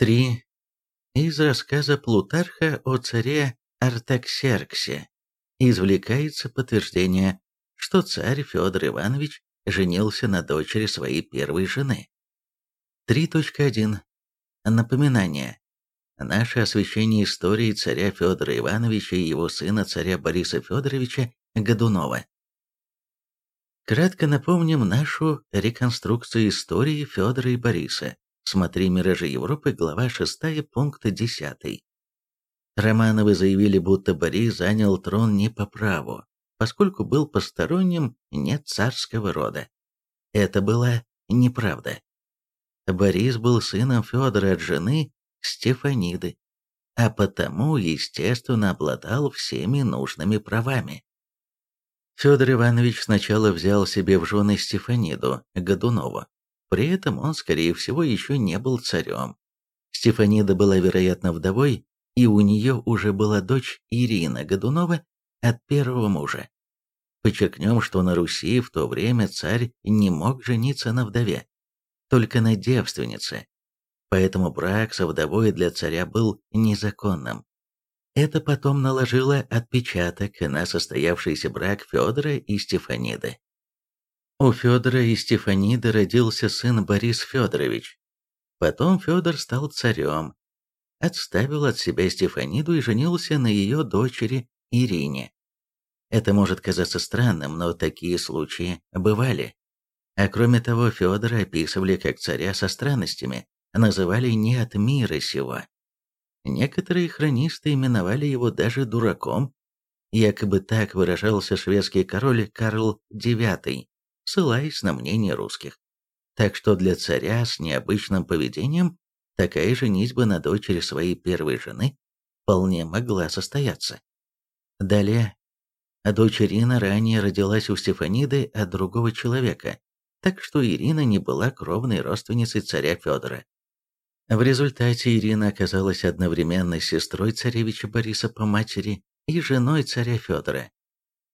3. Из рассказа Плутарха о царе Артаксерксе извлекается подтверждение, что царь Федор Иванович женился на дочери своей первой жены. 3.1. Напоминание. Наше освещение истории царя Федора Ивановича и его сына царя Бориса Федоровича Годунова. Кратко напомним нашу реконструкцию истории Федора и Бориса. Смотри «Миражи Европы», глава 6, пункт 10. Романовы заявили, будто Борис занял трон не по праву, поскольку был посторонним не царского рода. Это была неправда. Борис был сыном Федора от жены Стефаниды, а потому, естественно, обладал всеми нужными правами. Федор Иванович сначала взял себе в жены Стефаниду Годунову. При этом он, скорее всего, еще не был царем. Стефанида была, вероятно, вдовой, и у нее уже была дочь Ирина Годунова от первого мужа. Подчеркнем, что на Руси в то время царь не мог жениться на вдове, только на девственнице. Поэтому брак со вдовой для царя был незаконным. Это потом наложило отпечаток на состоявшийся брак Федора и Стефаниды. У Федора и Стефаниды родился сын Борис Федорович. Потом Федор стал царем, отставил от себя Стефаниду и женился на ее дочери Ирине. Это может казаться странным, но такие случаи бывали. А кроме того, Федора описывали как царя со странностями, называли не от мира сего. Некоторые хронисты именовали его даже дураком, якобы так выражался шведский король Карл IX, ссылаясь на мнение русских. Так что для царя с необычным поведением такая женитьба на дочери своей первой жены вполне могла состояться. Далее, дочь Ирина ранее родилась у Стефаниды от другого человека, так что Ирина не была кровной родственницей царя Федора. В результате Ирина оказалась одновременно сестрой царевича Бориса по матери и женой царя Федора.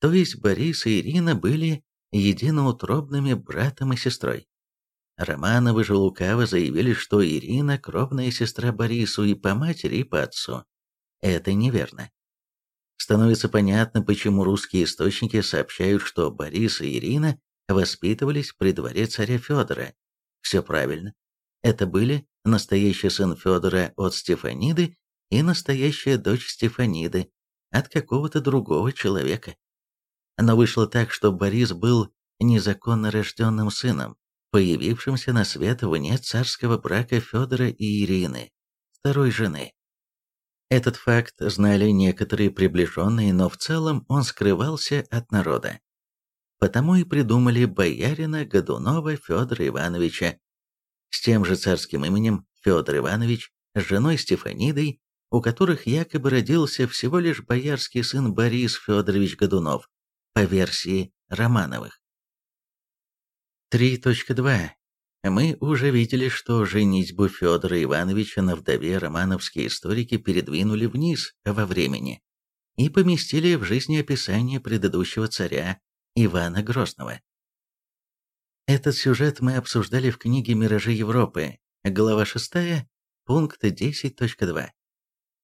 То есть Борис и Ирина были единоутробными братом и сестрой. Романовы же лукаво заявили, что Ирина – кровная сестра Борису и по матери, и по отцу. Это неверно. Становится понятно, почему русские источники сообщают, что Борис и Ирина воспитывались при дворе царя Федора. Все правильно. Это были настоящий сын Федора от Стефаниды и настоящая дочь Стефаниды от какого-то другого человека. Но вышло так, что Борис был незаконно рожденным сыном, появившимся на свет вне царского брака Федора и Ирины, второй жены. Этот факт знали некоторые приближенные, но в целом он скрывался от народа. Потому и придумали боярина Годунова Федора Ивановича, с тем же царским именем Федор Иванович, с женой Стефанидой, у которых якобы родился всего лишь боярский сын Борис Федорович Годунов, по версии Романовых. 3.2. Мы уже видели, что женитьбу Федора Ивановича на вдове романовские историки передвинули вниз во времени и поместили в жизнеописание предыдущего царя Ивана Грозного. Этот сюжет мы обсуждали в книге «Миражи Европы», глава 6, пункт 10.2.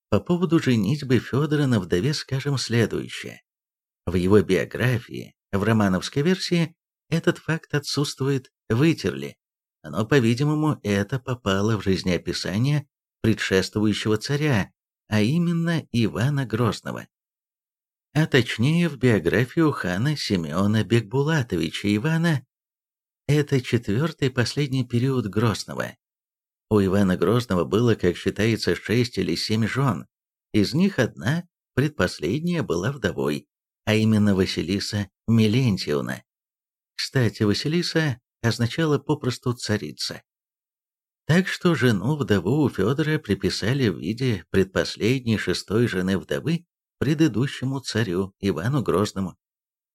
По поводу женитьбы Федора на вдове скажем следующее. В его биографии, в романовской версии, этот факт отсутствует, вытерли, но, по-видимому, это попало в жизнеописание предшествующего царя, а именно Ивана Грозного. А точнее, в биографию хана Семена Бекбулатовича Ивана это четвертый последний период Грозного. У Ивана Грозного было, как считается, шесть или семь жен. Из них одна, предпоследняя, была вдовой, а именно Василиса Мелентьевна. Кстати, Василиса означала попросту царица. Так что жену-вдову у Федора приписали в виде предпоследней шестой жены вдовы предыдущему царю Ивану Грозному.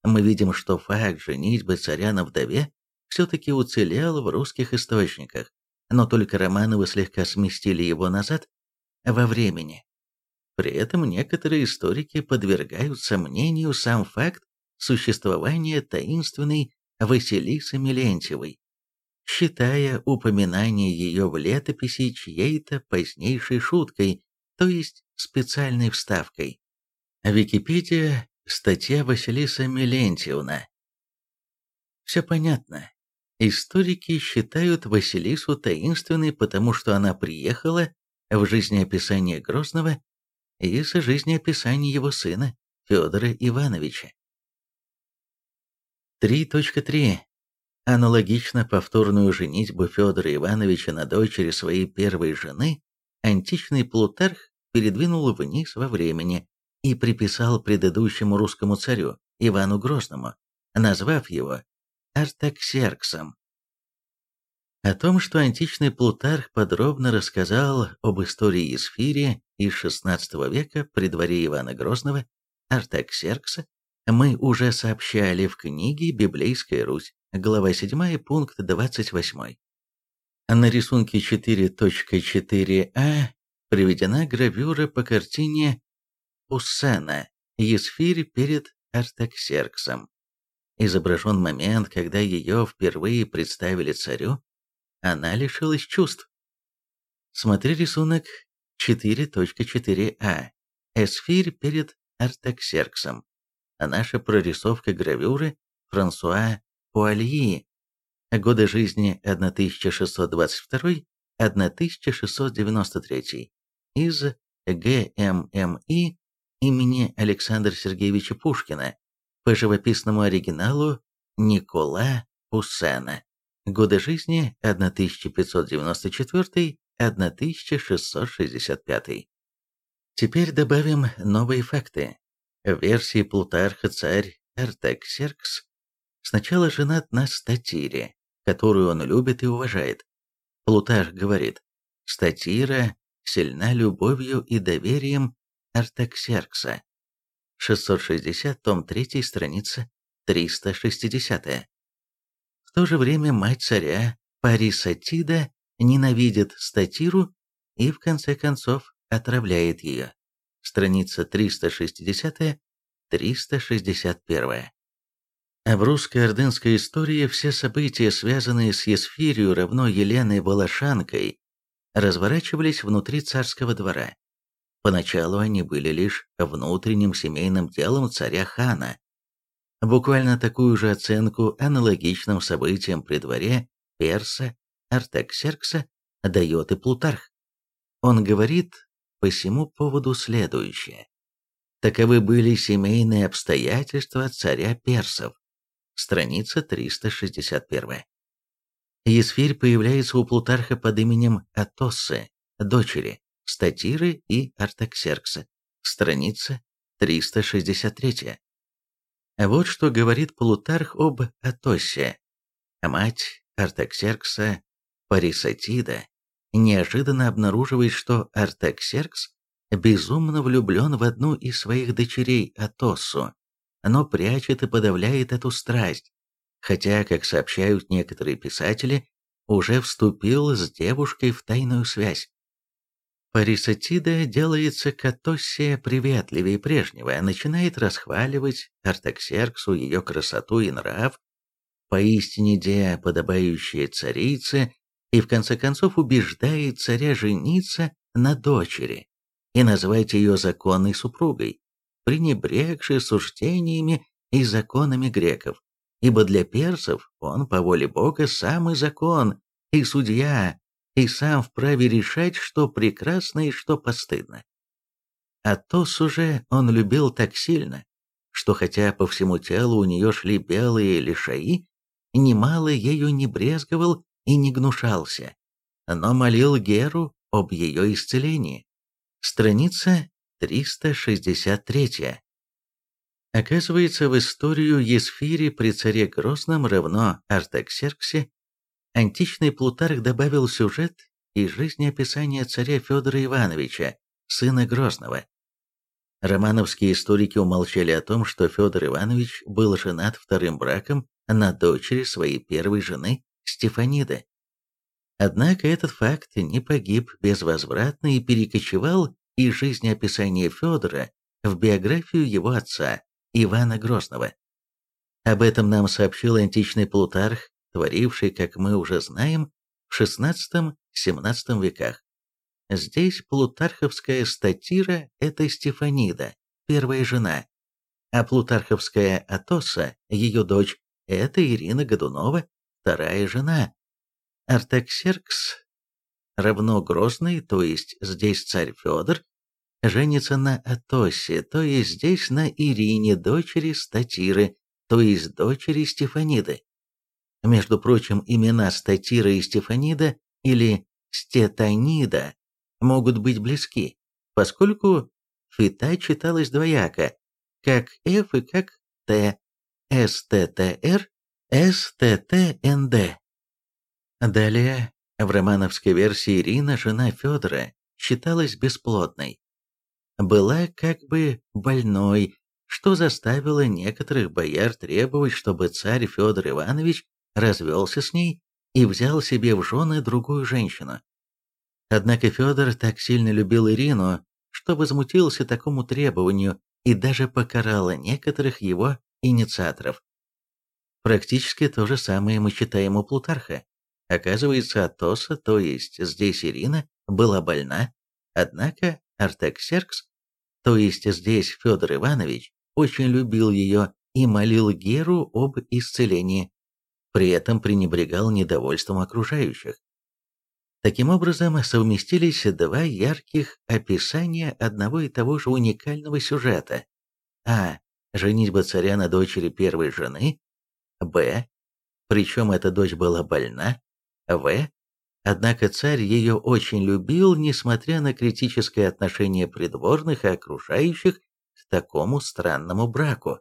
Мы видим, что факт женитьбы царя на вдове все-таки уцелел в русских источниках, но только Романовы слегка сместили его назад во времени. При этом некоторые историки подвергают сомнению сам факт существования таинственной Василисы Милентьевой. считая упоминание ее в летописи чьей-то позднейшей шуткой, то есть специальной вставкой. Википедия, статья Василиса Мелентьевна. Все понятно. Историки считают Василису таинственной, потому что она приехала в жизнеописание Грозного из жизнеописания его сына Федора Ивановича. 3.3. Аналогично повторную женитьбу Федора Ивановича на дочери своей первой жены, античный Плутарх передвинул вниз во времени и приписал предыдущему русскому царю Ивану Грозному, назвав его Артаксерксом. О том, что античный Плутарх подробно рассказал об истории Исфирия из XVI века при дворе Ивана Грозного, Артаксеркса, мы уже сообщали в книге «Библейская Русь», глава 7, пункт 28. На рисунке 4.4а приведена гравюра по картине Уссена «Есфирь перед Артаксерксом». Изображен момент, когда ее впервые представили царю, она лишилась чувств. Смотри рисунок 4.4а. Эсфирь перед Артаксерксом. А наша прорисовка гравюры Франсуа Пуальи. Годы жизни 1622-1693 из ГММИ имени Александра Сергеевича Пушкина по живописному оригиналу Никола Пуссена. Годы жизни 1594-1665. Теперь добавим новые факты. В версии Плутарха царь Артаксеркс сначала женат на статире, которую он любит и уважает. Плутарх говорит, статира сильна любовью и доверием Артаксеркса. 660, том 3, страница 360. В то же время мать царя Парисатида ненавидит статиру и в конце концов отравляет ее. Страница 360-361. А в русской ордынской истории все события, связанные с Есфирью равно Еленой Волошанкой, разворачивались внутри царского двора. Поначалу они были лишь внутренним семейным делом царя-хана. Буквально такую же оценку аналогичным событиям при дворе Перса Артаксеркса дает и Плутарх. Он говорит по всему поводу следующее. Таковы были семейные обстоятельства царя персов. Страница 361. Есфирь появляется у Плутарха под именем Атоссы, дочери, Статиры и Артаксеркса. Страница 363. Вот что говорит Плутарх об Атосе. Мать Артаксеркса Парисатида неожиданно обнаруживает, что Артаксеркс безумно влюблен в одну из своих дочерей Атоссу, но прячет и подавляет эту страсть, хотя, как сообщают некоторые писатели, уже вступил с девушкой в тайную связь. Парисатида делается к Атоссе приветливее прежнего, начинает расхваливать Артаксерксу ее красоту и нрав, поистине де подобающие царице, и в конце концов убеждает царя жениться на дочери и назвать ее законной супругой, пренебрегшей суждениями и законами греков, ибо для персов он по воле Бога самый закон и судья, и сам вправе решать, что прекрасно и что постыдно. А Тос уже он любил так сильно, что хотя по всему телу у нее шли белые лишаи, немало ею не брезговал и не гнушался, но молил Геру об ее исцелении. Страница 363. Оказывается, в историю Есфири при царе Грозном равно Артаксерксе античный Плутарх добавил сюжет из жизнеописания царя Федора Ивановича, сына Грозного. Романовские историки умолчали о том, что Федор Иванович был женат вторым браком на дочери своей первой жены Стефаниды. Однако этот факт не погиб безвозвратно и перекочевал из жизнеописания Федора в биографию его отца, Ивана Грозного. Об этом нам сообщил античный Плутарх творивший, как мы уже знаем, в XVI-XVII веках. Здесь плутарховская статира – это Стефанида, первая жена, а плутарховская Атоса, ее дочь, это Ирина Годунова, вторая жена. Артаксеркс равно Грозный, то есть здесь царь Федор, женится на Атосе, то есть здесь на Ирине, дочери Статиры, то есть дочери Стефаниды. Между прочим, имена Статира и Стефанида или Стетанида могут быть близки, поскольку фита читалась двояко, как F и как Т, СТТР, СТТНД. Далее, в романовской версии Ирина, жена Федора, считалась бесплодной. Была как бы больной, что заставило некоторых бояр требовать, чтобы царь Федор Иванович развелся с ней и взял себе в жены другую женщину. Однако Федор так сильно любил Ирину, что возмутился такому требованию и даже покарал некоторых его инициаторов. Практически то же самое мы читаем у Плутарха. Оказывается, Атоса, то есть здесь Ирина, была больна, однако Артаксеркс, то есть здесь Федор Иванович, очень любил ее и молил Геру об исцелении, при этом пренебрегал недовольством окружающих. Таким образом, совместились два ярких описания одного и того же уникального сюжета. А. Женитьба царя на дочери первой жены. Б. Причем эта дочь была больна. В. Однако царь ее очень любил, несмотря на критическое отношение придворных и окружающих к такому странному браку.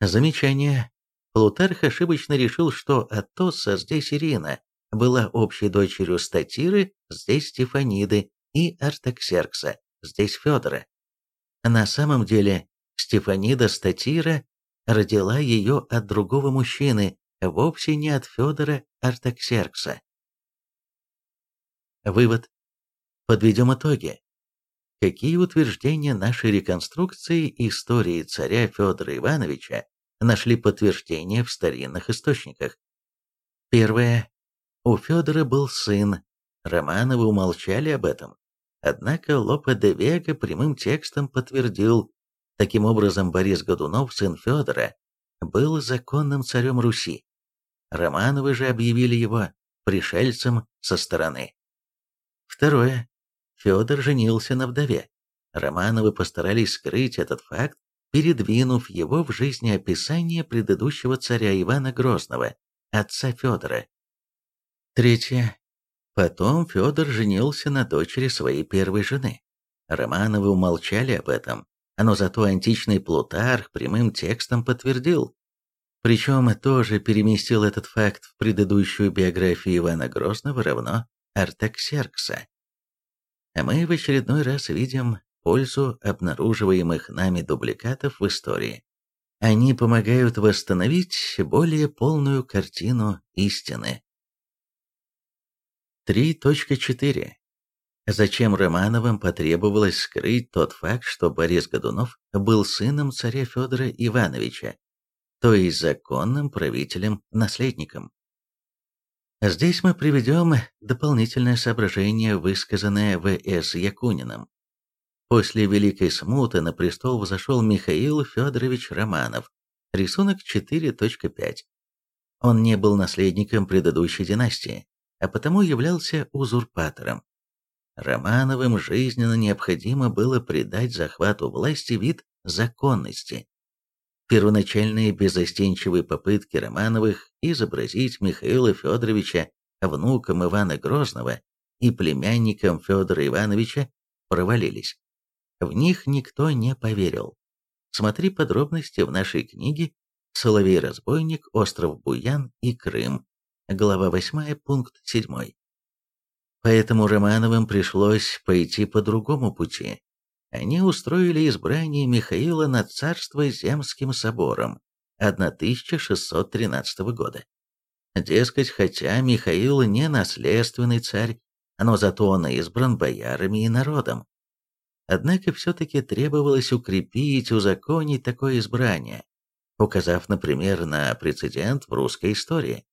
Замечание. Плутарх ошибочно решил, что Атоса здесь Ирина, была общей дочерью Статиры, здесь Стефаниды, и Артаксеркса, здесь Федора. На самом деле Стефанида Статира родила ее от другого мужчины, вовсе не от Федора Артаксеркса. Вывод. Подведем итоги. Какие утверждения нашей реконструкции истории царя Федора Ивановича нашли подтверждение в старинных источниках? Первое. У Федора был сын, Романовы умолчали об этом. Однако Лопе де Вега прямым текстом подтвердил, таким образом Борис Годунов, сын Федора, был законным царем Руси. Романовы же объявили его пришельцем со стороны. Второе. Федор женился на вдове. Романовы постарались скрыть этот факт, передвинув его в жизнеописание предыдущего царя Ивана Грозного, отца Федора. Третье. Потом Федор женился на дочери своей первой жены. Романовы умолчали об этом, но зато античный Плутарх прямым текстом подтвердил. Причем тоже переместил этот факт в предыдущую биографию Ивана Грозного равно Артаксеркса. А мы в очередной раз видим пользу обнаруживаемых нами дубликатов в истории. Они помогают восстановить более полную картину истины. 3.4. Зачем Романовым потребовалось скрыть тот факт, что Борис Годунов был сыном царя Федора Ивановича, то есть законным правителем-наследником? Здесь мы приведем дополнительное соображение, высказанное В.С. Якуниным. После Великой Смуты на престол взошел Михаил Федорович Романов, рисунок 4.5. Он не был наследником предыдущей династии, а потому являлся узурпатором. Романовым жизненно необходимо было придать захвату власти вид законности. Первоначальные безостенчивые попытки Романовых изобразить Михаила Федоровича внуком Ивана Грозного и племянником Федора Ивановича провалились. В них никто не поверил. Смотри подробности в нашей книге «Соловей-разбойник. Остров Буян и Крым» глава 8, пункт 7. Поэтому Романовым пришлось пойти по другому пути. Они устроили избрание Михаила на царство Земским собором 1613 года. Дескать, хотя Михаил не наследственный царь, но зато он избран боярами и народом. Однако все-таки требовалось укрепить, узаконить такое избрание, указав, например, на прецедент в русской истории.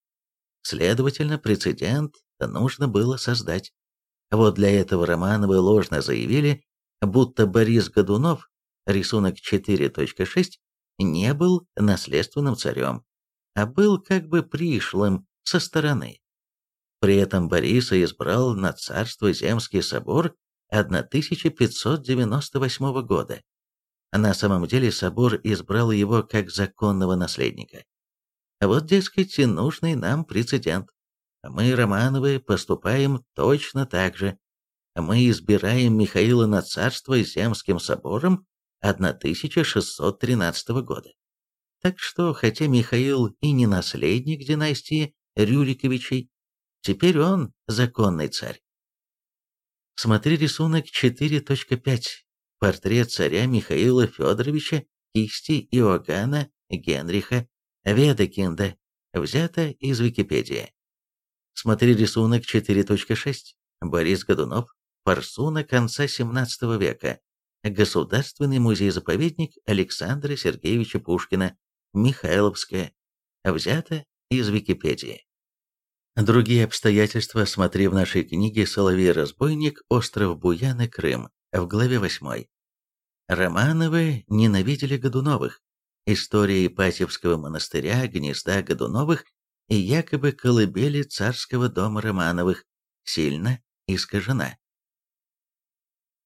Следовательно, прецедент нужно было создать. Вот для этого Романовы ложно заявили, будто Борис Годунов, рисунок 4.6, не был наследственным царем, а был как бы пришлым со стороны. При этом Бориса избрал на царство Земский собор 1598 года. На самом деле собор избрал его как законного наследника. Вот, дескать, нужный нам прецедент. Мы, Романовы, поступаем точно так же. Мы избираем Михаила на царство Земским собором 1613 года. Так что, хотя Михаил и не наследник династии Рюриковичей, теперь он законный царь. Смотри рисунок 4.5. Портрет царя Михаила Федоровича кисти Иоганна Генриха Ведекинда, взято из Википедии. Смотри рисунок 4.6. Борис Годунов. Форсуна конца 17 века. Государственный музей-заповедник Александра Сергеевича Пушкина. Михайловская. Взято из Википедии. Другие обстоятельства смотри в нашей книге «Соловей-разбойник. Остров Буян Крым» в главе 8. Романовы ненавидели Годуновых. История Ипатьевского монастыря, гнезда Годуновых и якобы колыбели царского дома Романовых сильно искажена.